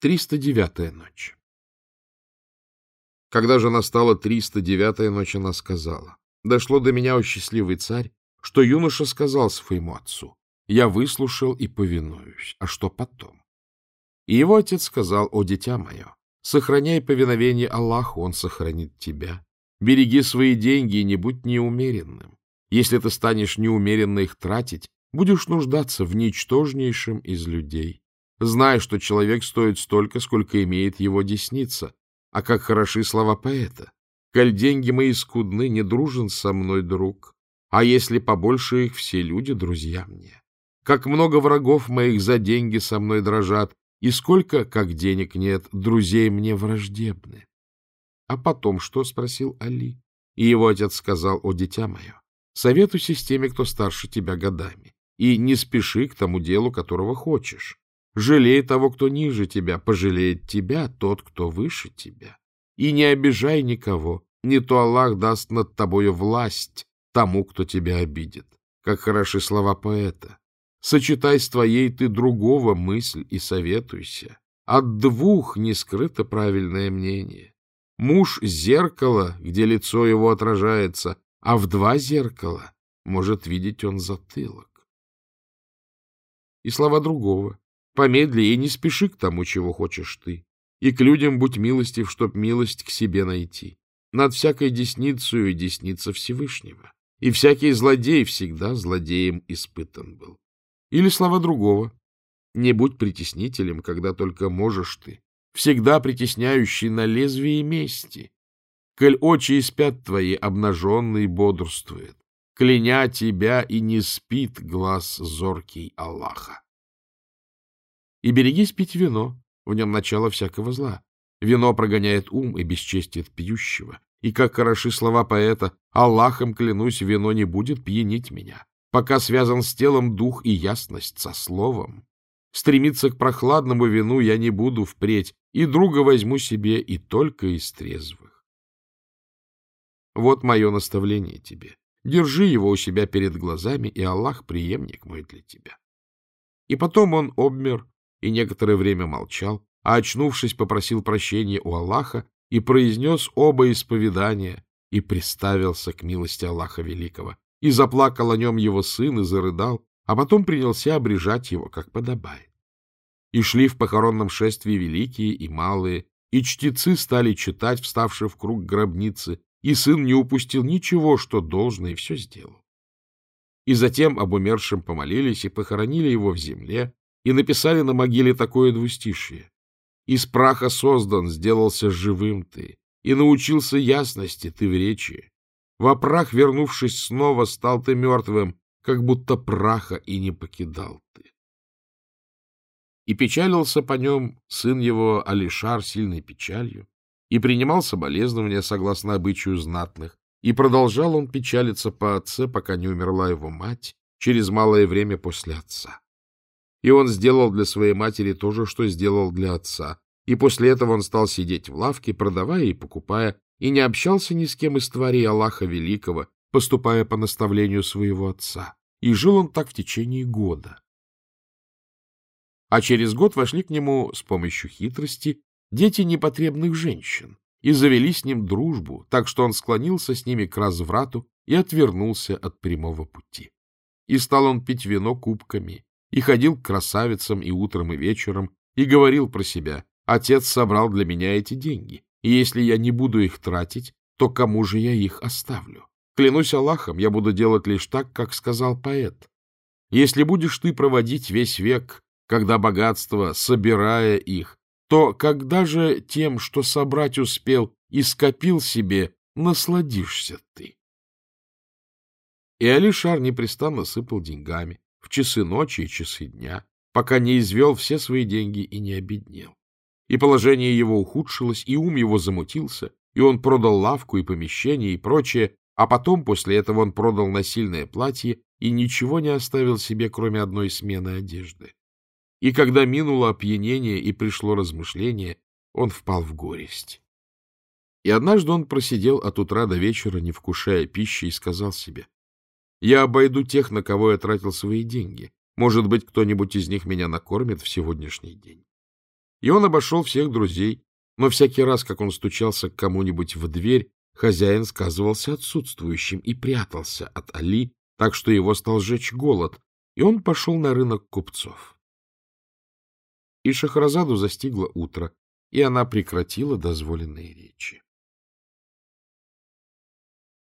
309-я ночь. Когда же настала 309-я ночь, она сказала, «Дошло до меня, о счастливый царь, что юноша сказал своему отцу, «Я выслушал и повинуюсь, а что потом?» И его отец сказал, «О, дитя мое, сохраняй повиновение Аллаху, он сохранит тебя. Береги свои деньги и не будь неумеренным. Если ты станешь неумеренно их тратить, будешь нуждаться в ничтожнейшем из людей. Знай, что человек стоит столько, сколько имеет его десница. А как хороши слова поэта. Коль деньги мои скудны, не дружен со мной друг. А если побольше их, все люди друзья мне. Как много врагов моих за деньги со мной дрожат, и сколько, как денег нет, друзей мне враждебны. — А потом что? — спросил Али. И его отец сказал, — О, дитя мое, советуйся с теми, кто старше тебя годами, и не спеши к тому делу, которого хочешь. Жалей того, кто ниже тебя, пожалеет тебя тот, кто выше тебя. И не обижай никого, не то Аллах даст над тобою власть тому, кто тебя обидит. Как хороши слова поэта. Сочетай с твоей ты другого мысль и советуйся. От двух не скрыто правильное мнение. Муж — зеркало, где лицо его отражается, а в два зеркала может видеть он затылок. И слова другого. Помедли и не спеши к тому, чего хочешь ты. И к людям будь милостив, чтоб милость к себе найти. Над всякой десницей десница Всевышнего. И всякий злодей всегда злодеем испытан был. Или слова другого. Не будь притеснителем, когда только можешь ты. Всегда притесняющий на лезвии мести. Коль очи и спят твои, обнаженный бодрствует. Кляня тебя и не спит глаз зоркий Аллаха. И берегись пить вино, в нем начало всякого зла. Вино прогоняет ум и бесчестит пьющего. И как хороши слова поэта, Аллахом клянусь, вино не будет пьянить меня, пока связан с телом дух и ясность со словом. Стремиться к прохладному вину я не буду впредь, и друга возьму себе и только из трезвых. Вот мое наставление тебе. Держи его у себя перед глазами, и Аллах преемник мой для тебя. И потом он обмер и некоторое время молчал, а, очнувшись, попросил прощения у Аллаха и произнес оба исповедания и приставился к милости Аллаха Великого. И заплакал о нем его сын и зарыдал, а потом принялся обрежать его, как подобает. И шли в похоронном шествии великие и малые, и чтецы стали читать, вставшие в круг гробницы, и сын не упустил ничего, что должно, и все сделал. И затем об умершем помолились и похоронили его в земле, и написали на могиле такое двустишие. Из праха создан, сделался живым ты, и научился ясности ты в речи. Во прах, вернувшись снова, стал ты мертвым, как будто праха и не покидал ты. И печалился по нем сын его Алишар сильной печалью, и принимал соболезнования согласно обычаю знатных, и продолжал он печалиться по отце, пока не умерла его мать, через малое время после отца. И он сделал для своей матери то же, что сделал для отца. И после этого он стал сидеть в лавке, продавая и покупая, и не общался ни с кем из тварей Аллаха Великого, поступая по наставлению своего отца. И жил он так в течение года. А через год вошли к нему с помощью хитрости дети непотребных женщин и завели с ним дружбу, так что он склонился с ними к разврату и отвернулся от прямого пути. И стал он пить вино кубками, и ходил к красавицам и утром, и вечером, и говорил про себя, «Отец собрал для меня эти деньги, и если я не буду их тратить, то кому же я их оставлю? Клянусь Аллахом, я буду делать лишь так, как сказал поэт. Если будешь ты проводить весь век, когда богатство, собирая их, то когда же тем, что собрать успел и скопил себе, насладишься ты?» И Алишар непрестанно сыпал деньгами, часы ночи и часы дня, пока не извел все свои деньги и не обеднел. И положение его ухудшилось, и ум его замутился, и он продал лавку и помещение и прочее, а потом после этого он продал насильное платье и ничего не оставил себе, кроме одной смены одежды. И когда минуло опьянение и пришло размышление, он впал в горесть. И однажды он просидел от утра до вечера, не вкушая пищи, и сказал себе, я обойду тех, на кого я тратил свои деньги. Может быть, кто-нибудь из них меня накормит в сегодняшний день. И он обошел всех друзей, но всякий раз, как он стучался к кому-нибудь в дверь, хозяин сказывался отсутствующим и прятался от Али, так что его стал жечь голод, и он пошел на рынок купцов. И Шахразаду застигло утро, и она прекратила дозволенные речи.